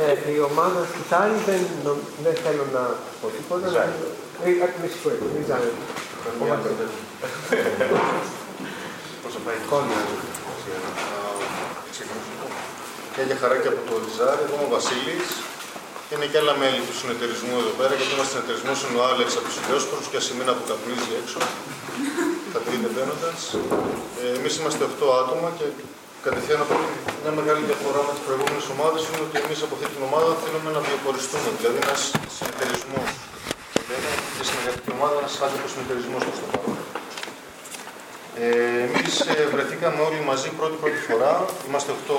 Ε, η ομάδα Σκητάρη δεν, δεν θέλω να πω τίποτα. Ε, με συγχωρείτε, δεν ξέρω. Πώς θα πάει Και για χαρά και από το Ριζάρι, εγώ είμαι ο Βασίλης. Είναι και άλλα μέλη του συνεταιρισμού εδώ πέρα, γιατί είμαστε συνεταιρισμός είναι ο Άλεξ από τους Ηλιόσπορου και ασημείνα που καπνίζει έξω. Θα δείτε μπαίνοντα. Ε, Εμείς είμαστε 8 άτομα και κατευθείαν από μια μεγάλη διαφορά με τις προηγούμενες ομάδες είναι ότι εμείς από αυτή την ομάδα θέλουμε να βιοποριστούμε. Δηλαδή ένας συνεταιρισμός. Λέμε και συνεργατική ομάδα, ένας άτυπος συνεταιρισμός προς το παρόν. Ε, Εμείς ε, βρεθήκαμε όλοι μαζί πρώτη-πρώτη φορά. Είμαστε 8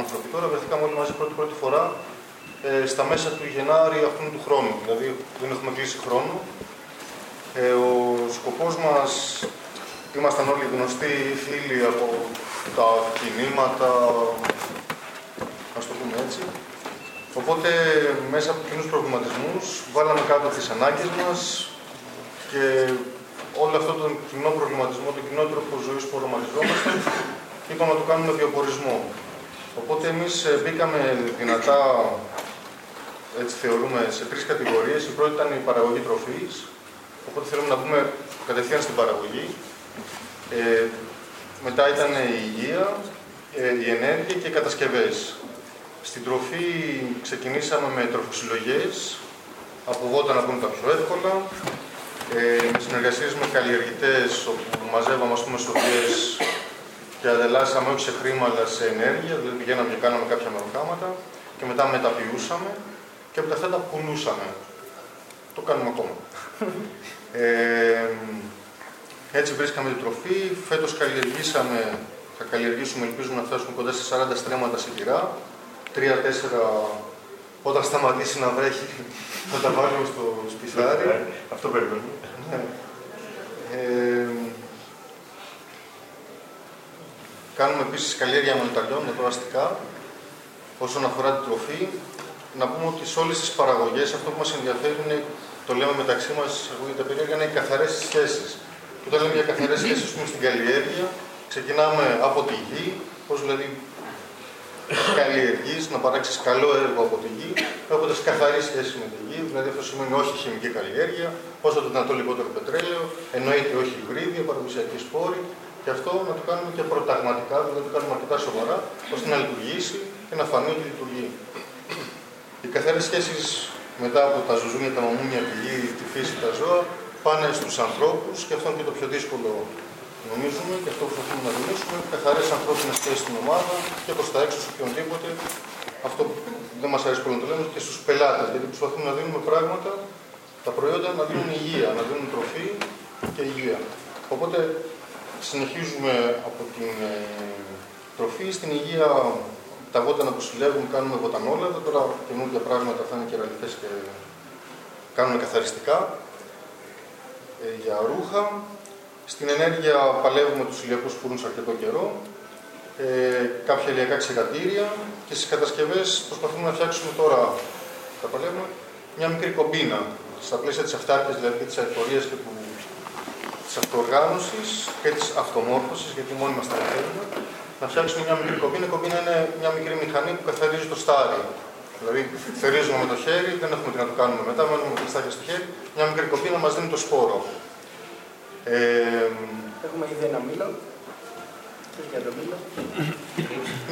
άνθρωποι τώρα. Βρεθήκαμε όλοι μαζί πρώτη-πρώτη φορά ε, στα μέσα του Γενάρη αυτού του χρόνου. Δηλαδή δεν έχουμε κλείσει χρόνο. Ε, ο σκοπός μας, ήμασταν όλοι γνωστοί φίλοι από τα κινήματα, ας το πούμε έτσι. Οπότε μέσα από κοινούς προβληματισμούς βάλαμε κάτω τις ανάγκες μας και όλο αυτό τον κοινό προβληματισμό, τον κοινό τρόπο ζωής που οραματιζόμαστε, είπαμε να το κάνουμε βιοπορισμό. Οπότε εμείς ε, μπήκαμε δυνατά έτσι θεωρούμε, σε τρεις κατηγορίες. Η πρώτη ήταν η παραγωγή τροφής, οπότε θέλουμε να πούμε κατευθείαν στην παραγωγή. Ε, μετά ήταν η υγεία, ε, η ενέργεια και οι κατασκευές. Στην τροφή ξεκινήσαμε με τροφοσυλλογές, από βότα να πούμε τα πιο εύκολα, ε, με συνεργασίες με καλλιεργητές, όπου μαζεύαμε ας πούμε σοβιές και αδελάσαμε όχι σε χρήμα αλλά σε ενέργεια, δηλαδή πηγαίναμε και κάναμε κάποια μεροκάματα και μετά μεταποιούσαμε και από αυτά τα πουλούσαμε. Το κάνουμε ακόμα. ε, έτσι βρίσκαμε την τροφή. Φέτος καλλιεργήσαμε, θα καλλιεργήσουμε, ελπίζουμε να φτάσουμε κοντά σε 40 στρέμματα σιτηρά. Τρία-τέσσερα, όταν σταματήσει να βρέχει, θα τα βάλουμε στο σπιθάρι. Αυτό περιμένουμε. Ναι. Ε, κάνουμε επίσης καλλιέργεια μονιταλιών, νεκροαστικά. Όσον αφορά την τροφή, να πούμε ότι σε όλες τις παραγωγές αυτό που μας ενδιαφέρει είναι, το λέμε μεταξύ μας, ακούγεται περίεργα, είναι οι καθαρές σχέσεις. Και όταν λέμε για καθαρέ σχέσει, πούμε στην καλλιέργεια, ξεκινάμε από τη γη, πώς δηλαδή καλλιεργείς, να παράξεις καλό έργο από τη γη, έχοντας καθαρή σχέση με τη γη, δηλαδή αυτό σημαίνει όχι χημική καλλιέργεια, όσο το δυνατό λιγότερο πετρέλαιο, εννοείται όχι υβρίδια, παραδοσιακή σπόροι, και αυτό να το κάνουμε και προταγματικά, δηλαδή να το κάνουμε αρκετά σοβαρά, ώστε να λειτουργήσει και να φανεί ότι λειτουργεί. Οι καθαρέ σχέσει μετά από τα ζουζούνια, τα μαμούνια, τη γη, τη φύση, τα ζώα, πάνε στους ανθρώπους και αυτό είναι και το πιο δύσκολο νομίζουμε και αυτό που προσπαθούμε να δημιουργήσουμε. Καθαρές ανθρώπινες σχέσει στην ομάδα και προς τα έξω, σε οποιονδήποτε. Αυτό δεν μας αρέσει πολύ να το λέμε και στους πελάτες. Γιατί προσπαθούμε να δίνουμε πράγματα, τα προϊόντα να δίνουν υγεία, να δίνουν τροφή και υγεία. Οπότε συνεχίζουμε από την ε, τροφή στην υγεία τα βότανα που συλλέγουμε κάνουμε βοτανόλαδα, τώρα καινούργια πράγματα θα είναι και ραλιθές και κάνουμε καθαριστικά ε, για ρούχα. Στην ενέργεια παλεύουμε τους ηλιακούς φούρνους αρκετό καιρό, ε, κάποια ηλιακά ξεγατήρια και στις κατασκευές προσπαθούμε να φτιάξουμε τώρα, τα παλεύουμε, μια μικρή κομπίνα στα πλαίσια της αυτάρκειας, δηλαδή και της αεφορίας και του, της αυτοοργάνωσης και της αυτομόρφωσης, γιατί μόνοι μας τα να φτιάξουμε μια μικρή κομπίνα. Η κομπίνα είναι μια μικρή μηχανή που καθαρίζει το στάρι. Δηλαδή, θερίζουμε με το χέρι, δεν έχουμε τι να το κάνουμε μετά, μένουμε με κλειστάκια στο χέρι. Μια μικρή κομπίνα μας δίνει το σπόρο. Ε, έχουμε ήδη ένα μήλο. Για το μήλο.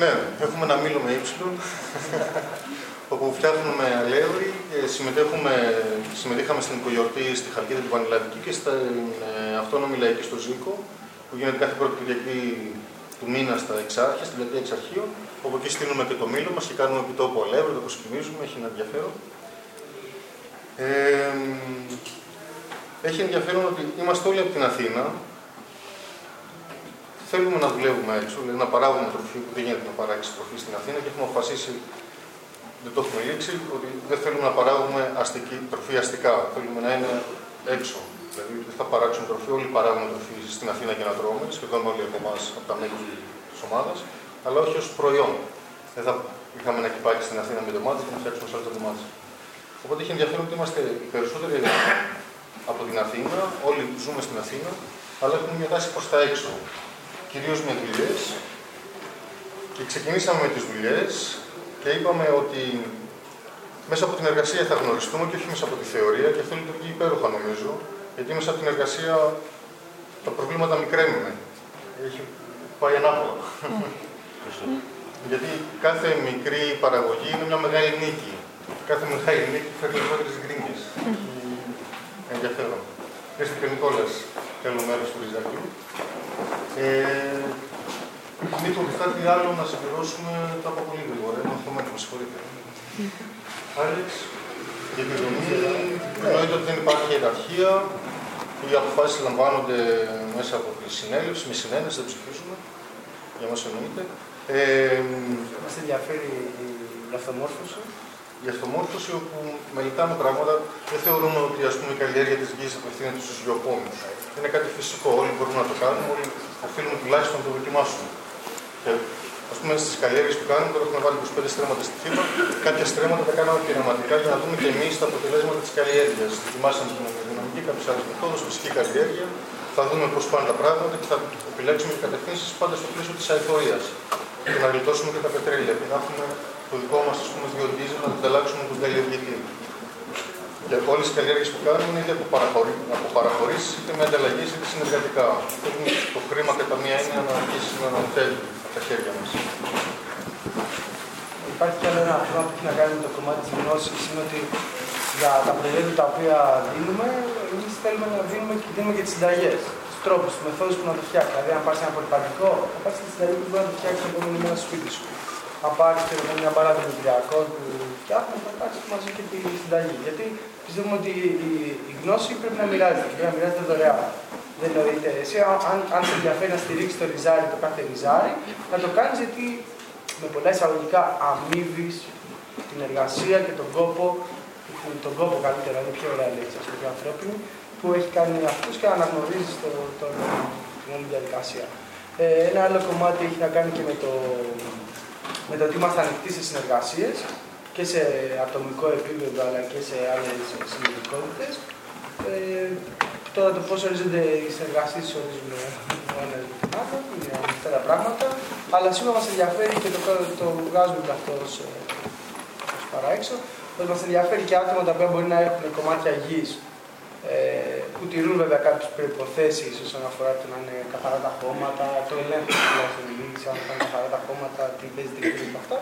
ναι, έχουμε ένα μήλο με ύψιλο, όπου φτιάχνουμε αλεύρι και συμμετέχουμε, συμμετείχαμε στην οικογιορτή στη Χαλκίδα του Πανελλαδική και στην ε, αυτόνομη λαϊκή στο Ζήκο, που γίνεται κάθε πρώτη Κυριακή του μήνα στα εξάρχεια, στην πλατεία εξαρχείων, όπου εκεί στείλουμε και το μήλο μας και κάνουμε επιτόπου αλεύρι, το προσκυνίζουμε, έχει ένα ενδιαφέρον. Ε, έχει ενδιαφέρον ότι είμαστε όλοι από την Αθήνα. Θέλουμε να δουλεύουμε έξω, δηλαδή να παράγουμε τροφή που δεν γίνεται να παράξει τροφή στην Αθήνα και έχουμε αποφασίσει, δεν το έχουμε λήξει, ότι δεν θέλουμε να παράγουμε αστική, τροφή αστικά. Θέλουμε να είναι έξω. Δηλαδή δεν θα παράξουμε τροφή, όλοι παράγουμε τροφή στην Αθήνα για να τρώμε, σχεδόν όλοι από εμάς, από τα μέλη της ομάδας, αλλά όχι ως προϊόν. Δεν θα είχαμε ένα κυπάκι στην Αθήνα με ντομάτες και να φτιάξουμε σε άλλε ντομάτες. Οπότε έχει ενδιαφέρον ότι είμαστε οι περισσότεροι από την Αθήνα, όλοι ζούμε στην Αθήνα, αλλά έχουμε μια τάση προς τα έξω. Κυρίως με δουλειές. Και ξεκινήσαμε με τις δουλειές. Και είπαμε ότι μέσα από την εργασία θα γνωριστούμε και όχι μέσα από τη θεωρία και αυτό λειτουργεί υπέροχα νομίζω, γιατί μέσα από την εργασία τα προβλήματα μικραίνουν. Έχει πάει ανάποδα. γιατί κάθε μικρή παραγωγή είναι μια μεγάλη νίκη. Κάθε μεγάλη νίκη φέρνει λιγότερες γκρίνιες. Ενδιαφέρον. Χρήστη και Νικόλα, θέλω μέρος του Ριζακού. Ε, Νίκο, κάτι άλλο να συμπληρώσουμε, το από πολύ γρήγορα. Είμαι αγχωμένο, με συγχωρείτε. Άλεξ, για τη δομή, εννοείται ότι δεν υπάρχει ιεραρχία. Οι αποφάσεις λαμβάνονται μέσα από τη συνέλευση, με συνένεση, δεν ψηφίζουμε. Για μας εννοείται. Ε, Μας ενδιαφέρει η αυτομόρφωση. Η αυτομόρφωση όπου μελετάμε πράγματα, δεν θεωρούμε ότι ας πούμε, η καλλιέργεια της γης απευθύνεται στους γεωπόνους. Είναι κάτι φυσικό. Όλοι μπορούμε να το κάνουμε, όλοι οφείλουμε τουλάχιστον να το δοκιμάσουμε. Και ας πούμε στις καλλιέργειες που κάνουμε, τώρα έχουμε βάλει 25 στρέμματα στη θύμα, κάποια στρέμματα τα κάναμε πειραματικά για να δούμε και εμείς τα αποτελέσματα της καλλιέργειας. Δοκιμάσαμε την δυναμική, κάποιες άλλες μεθόδους, φυσική καλλιέργεια. Θα δούμε πώς πάνε τα πράγματα και θα επιλέξουμε και κατευθύνσεις πάντα στο πλαίσιο της αηφορία. Και να γλιτώσουμε και τα πετρέλαια. Και να έχουμε το δικό μας δύο δίζελ να το ανταλλάξουμε με τον καλλιεργητή. Και όλες οι καλλιέργειες που κάνουμε είναι είτε από, παραχωρή, από παραχωρήσεις, είτε με ανταλλαγή, είτε συνεργατικά. Θέλουμε το χρήμα κατά μία έννοια να αρχίσει να αναφέρει τα χέρια μας. Υπάρχει και άλλο ένα θέμα που έχει να κάνει με το κομμάτι της γνώσης. Είναι ότι για τα προϊόντα τα οποία δίνουμε, εμείς θέλουμε να δίνουμε και δίνουμε και τις συνταγές. Τους τρόπους, τους μεθόδους που να το φτιάξει. Δηλαδή, αν πάρεις ένα πολυπαντικό, θα πάρεις τη συνταγή που μπορεί να το φτιάξει την επόμενη μέρα στο σπίτι σου. Αν πάρεις μια μπαρά δημητριακό που φτιάχνει, θα πάρεις μαζί και τη συνταγή. Γιατί πιστεύουμε ότι η, η γνώση πρέπει να μοιράζεται, πρέπει να μοιράζεται δωρεάν. Δεν εννοείται εσύ, αν, αν σε ενδιαφέρει να στηρίξεις το ριζάρι, το κάθε ριζάρι, να το κάνεις γιατί με πολλά εισαγωγικά αμείβεις την εργασία και τον κόπο, τον κόπο καλύτερα, είναι πιο ωραία λέξη, ας πούμε, ανθρώπινη, που έχει κάνει αυτούς και αναγνωρίζεις το, το, την όλη διαδικασία. Ε, ένα άλλο κομμάτι έχει να κάνει και με το, με το ότι είμαστε ανοιχτοί σε συνεργασίες και σε ατομικό επίπεδο αλλά και σε άλλες συλλογικότητε. Ε, τώρα το πώς ορίζονται οι συνεργασίες ορίζουν ο ένα με τον άλλο, είναι αυτά τα πράγματα. Αλλά σίγουρα μας ενδιαφέρει και το, το βγάζουμε και αυτό ως παράεξω. Ότι μας ενδιαφέρει και άτομα τα οποία μπορεί να έχουν κομμάτια γης ε, που τηρούν βέβαια κάποιες προποθέσει όσον αφορά το να είναι καθαρά τα χώματα, το ελέγχο τουλάχιστον η αν είναι καθαρά τα χώματα, τι παίζει την και αυτά.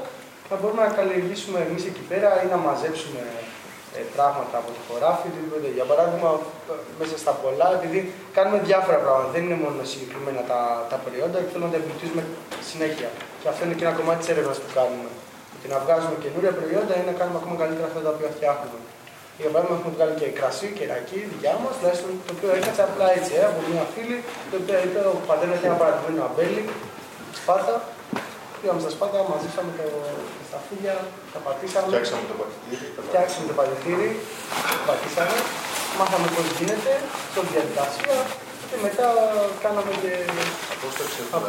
Θα μπορούμε να καλλιεργήσουμε εμείς εκεί πέρα ή να μαζέψουμε ε, πράγματα από το χωράφι, οτιδήποτε. Για παράδειγμα, μέσα στα πολλά, επειδή κάνουμε διάφορα πράγματα, δεν είναι μόνο συγκεκριμένα τα, τα προϊόντα και θέλουμε να τα εμπλουτίζουμε συνέχεια. Και αυτό είναι και ένα κομμάτι της έρευνας που κάνουμε. Ότι να βγάζουμε καινούρια προϊόντα ή να κάνουμε ακόμα καλύτερα αυτά τα οποία φτιάχνουμε. Για παράδειγμα, έχουμε βγάλει και κρασί και ρακί δικιά μας, τουλάχιστον το οποίο έκατσε απλά έτσι, ε, από μια φίλη, το οποίο είπε ο πατέρας έχει ένα παραδειγμένο αμπέλι, σπάτα, πήγαμε στα σπάτα, μαζίσαμε το, τα σταφύλια, τα πατήσαμε. Φτιάξαμε το πατητήρι. Φτιάξαμε το πατητήρι, το πατήσαμε, μάθαμε πώς γίνεται, σε όλη διαδικασία και μετά κάναμε και. Απόσταξη από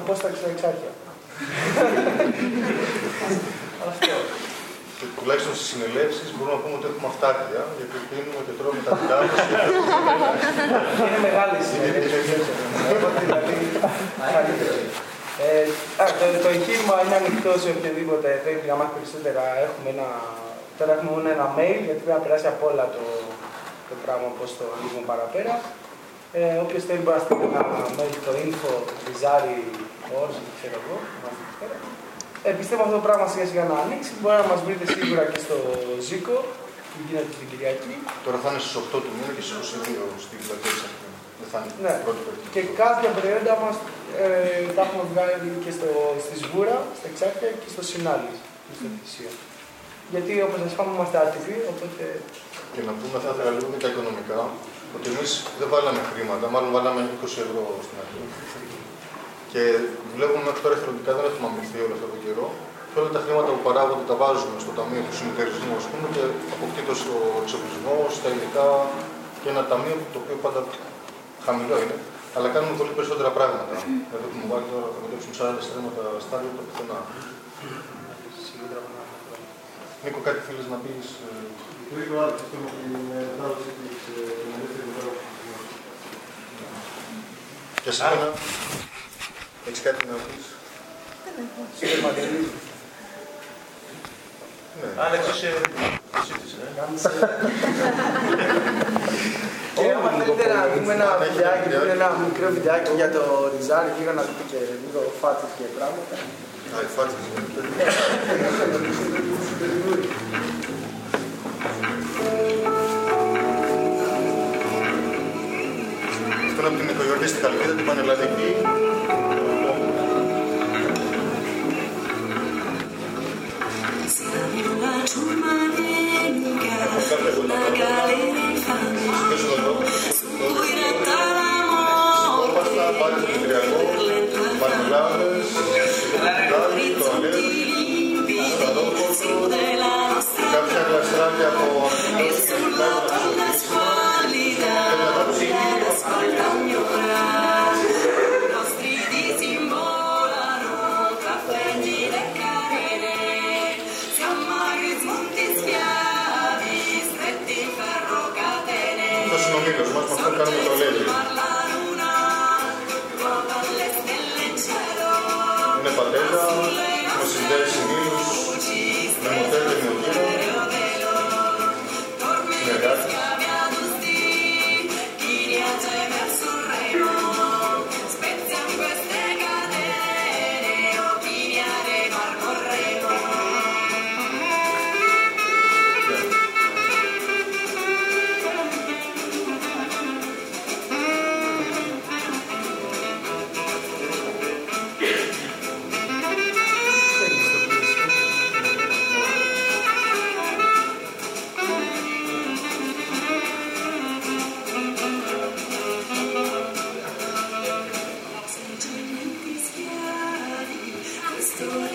Απόσταξη εξάρχεια. Αυτό. Και τουλάχιστον στις συνελεύσεις μπορούμε να πούμε ότι έχουμε αυτάρκεια, γιατί πίνουμε και τρώμε τα δικά μας. Είναι μεγάλη η συνελεύση. Δηλαδή, ε, το, το εγχείρημα είναι ανοιχτό σε οποιοδήποτε θέλει να μάθει περισσότερα. Έχουμε ένα, τώρα έχουμε μόνο ένα mail, γιατί πρέπει να περάσει από όλα το, το πράγμα όπως το ανοίγουμε παραπέρα. Ε, Όποιος θέλει μπορεί να στείλει ένα mail στο info, ριζάρι, όρζι, ξέρω εγώ. Ε, πιστεύω αυτό το πράγμα σιγά σιγά να ανοίξει. Μπορεί να μας βρείτε σίγουρα και στο Ζήκο, που γίνεται την Κυριακή. Τώρα θα είναι στις 8 του μήνα και στις 22 στην πλατεία Δεν θα είναι ναι. πρώτη Και κάποια προϊόντα μας ε, τα έχουμε βγάλει και στο, στη Σβούρα, στα Εξάρτια και στο Σινάλι, στο Θησίο. Γιατί όπως σας είπαμε είμαστε άτυποι, οπότε. Και να πούμε, θα ήθελα λίγο τα οικονομικά, ότι εμείς δεν βάλαμε χρήματα, μάλλον βάλαμε 20 ευρώ στην αρχή. Και δουλεύουμε μέχρι τώρα εθελοντικά, δεν έχουμε αμυνθεί όλο αυτό τον καιρό. Και όλα τα χρήματα που παράγονται τα βάζουμε στο ταμείο του συνεταιρισμού, ας πούμε, και αποκτήτω ο εξοπλισμό, τα υλικά και ένα ταμείο το οποίο πάντα χαμηλό είναι. Αλλά κάνουμε πολύ περισσότερα πράγματα. Δηλαδή, έχουμε βάλει τώρα θα μετέψουμε 40 στρέμματα στάδιο το πουθενά. Νίκο, κάτι θέλεις να πεις. Λίγο άλλο, αυτό με την μετάδοση της ελεύθερη μετάδοσης. Και σήμερα, έχεις κάτι να πεις; Σίγουρα Ναι. Άλεξ, είσαι σύντησε, ε. Και άμα θέλετε να δούμε ένα Έχει βιντεάκι, βιντεάκι. είναι ένα μικρό βιντεάκι για το Ριζάρι, λίγα να δείτε και λίγο φάτσες και πράγματα. Α, η φάτσα. Αυτό είναι από την Νικογιορτή στην Καλβίδα, την Πανελλαδική. Γιατί